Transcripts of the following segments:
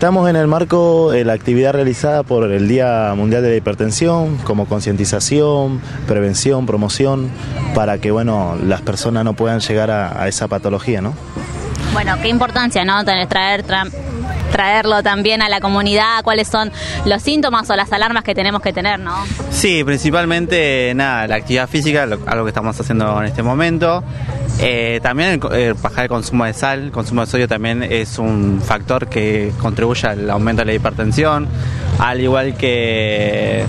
Estamos en el marco de la actividad realizada por el Día Mundial de la Hipertensión, como concientización, prevención, promoción, para que bueno, las personas no puedan llegar a, esa patología, ¿no? Bueno, qué importancia, ¿no? Tener, traer, tra- traerlo también a la comunidad, cuáles son los síntomas o las alarmas que tenemos que tener, ¿no? Sí, principalmente nada, la actividad física, lo- algo que estamos haciendo en este momento. Eh, también el, eh, bajar el consumo de sal, el consumo de sodio también es un factor que contribuye al aumento de la hipertensión, al igual que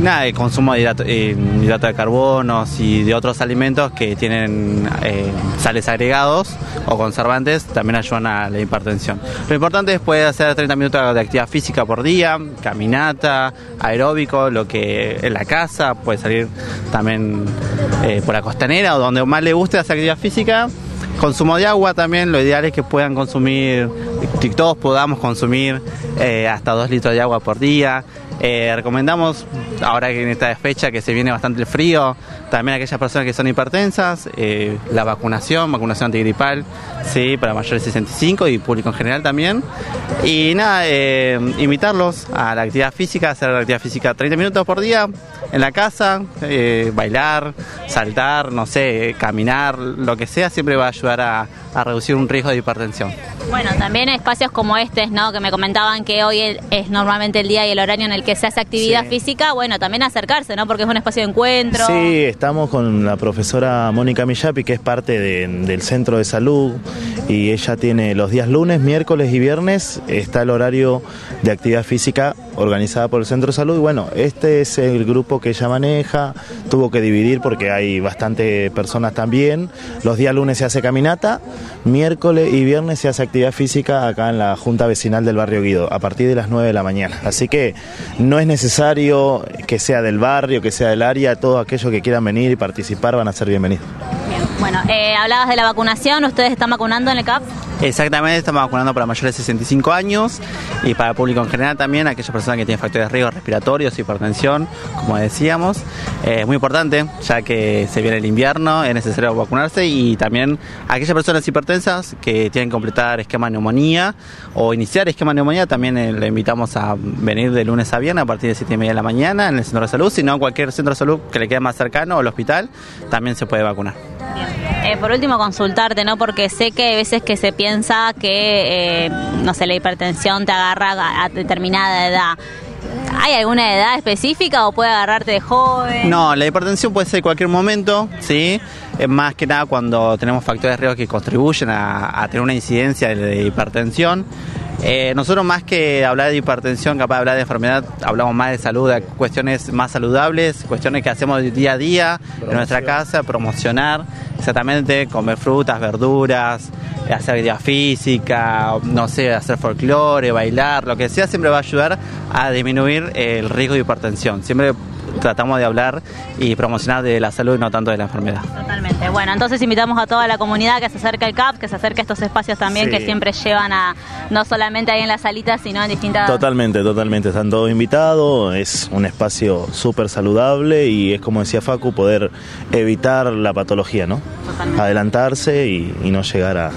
nada, el consumo de hidrato, eh, de carbonos y de otros alimentos que tienen eh, sales agregados o conservantes también ayudan a la hipertensión. Lo importante es poder hacer 30 minutos de actividad física por día, caminata, aeróbico, lo que en la casa, puede salir también eh, por la costanera o donde más le guste hacer actividad física. Consumo de agua también, lo ideal es que puedan consumir, que todos podamos consumir hasta 2 litros de agua por día. Eh, recomendamos, ahora que en esta fecha que se viene bastante el frío, también a aquellas personas que son hipertensas, eh, la vacunación, vacunación antigripal, sí, para mayores de 65 y público en general también. Y nada, eh, invitarlos a la actividad física, hacer la actividad física 30 minutos por día en la casa, eh, bailar, saltar, no sé, caminar, lo que sea, siempre va a ayudar a, a reducir un riesgo de hipertensión. Bueno, también espacios como este, ¿no? Que me comentaban que hoy es normalmente el día y el horario en el que se hace actividad Sí. física, bueno, también acercarse, ¿no? Porque es un espacio de encuentro. Sí, estamos con la profesora Mónica Millapi, que es parte de- del centro de salud, y ella tiene los días lunes, miércoles y viernes, está el horario de actividad física organizada por el centro de salud. Y bueno, este es el grupo que ella maneja, tuvo que dividir porque hay bastante personas también. Los días lunes se hace caminata, miércoles y viernes se hace actividad física acá en la Junta Vecinal del Barrio Guido, a partir de las 9 de la mañana. Así que no es necesario que sea del barrio, que sea del área, todos aquellos que quieran venir y participar van a ser bienvenidos. Bueno, eh, hablabas de la vacunación, ¿ustedes están vacunando en el CAP? Exactamente, estamos vacunando para mayores de 65 años y para el público en general también, aquellas personas que tienen factores de riesgo respiratorios, hipertensión, como decíamos. Eh, Es muy importante, ya que se viene el invierno, es necesario vacunarse y también aquellas personas hipertensas que tienen que completar esquema de neumonía o iniciar esquema de neumonía, también eh, le invitamos a venir de lunes a viernes a partir de 7 y media de la mañana en el centro de salud, si no, cualquier centro de salud que le quede más cercano o el hospital, también se puede vacunar. Eh, por último, consultarte, ¿no? Porque sé que hay veces que se piensa que, eh, no sé, la hipertensión te agarra a, determinada edad. ¿Hay alguna edad específica o puede agarrarte de joven? No, la hipertensión puede ser en cualquier momento, ¿sí? Más que nada cuando tenemos factores de riesgo que contribuyen a tener una incidencia de hipertensión. Eh, nosotros más que hablar de hipertensión, capaz de hablar de enfermedad, hablamos más de salud, de cuestiones más saludables, cuestiones que hacemos día a día en nuestra casa, promocionar, exactamente, comer frutas, verduras, hacer actividad física, no sé, hacer folclore, bailar, lo que sea, siempre va a ayudar a disminuir el riesgo de hipertensión. Siempre tratamos de hablar y promocionar de la salud y no tanto de la enfermedad. Totalmente. Bueno, entonces invitamos a toda la comunidad que se acerque al CAP, que se acerque a estos espacios también Sí. que siempre llevan a, no solamente ahí en las salitas, sino en distintas... Totalmente, totalmente. Están todos invitados. Es un espacio súper saludable y es como decía Facu, poder evitar la patología, ¿no? Totalmente. Adelantarse y, y no llegar a.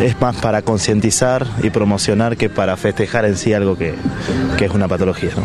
Es más para concientizar y promocionar que para festejar en sí algo que, que es una patología, ¿no?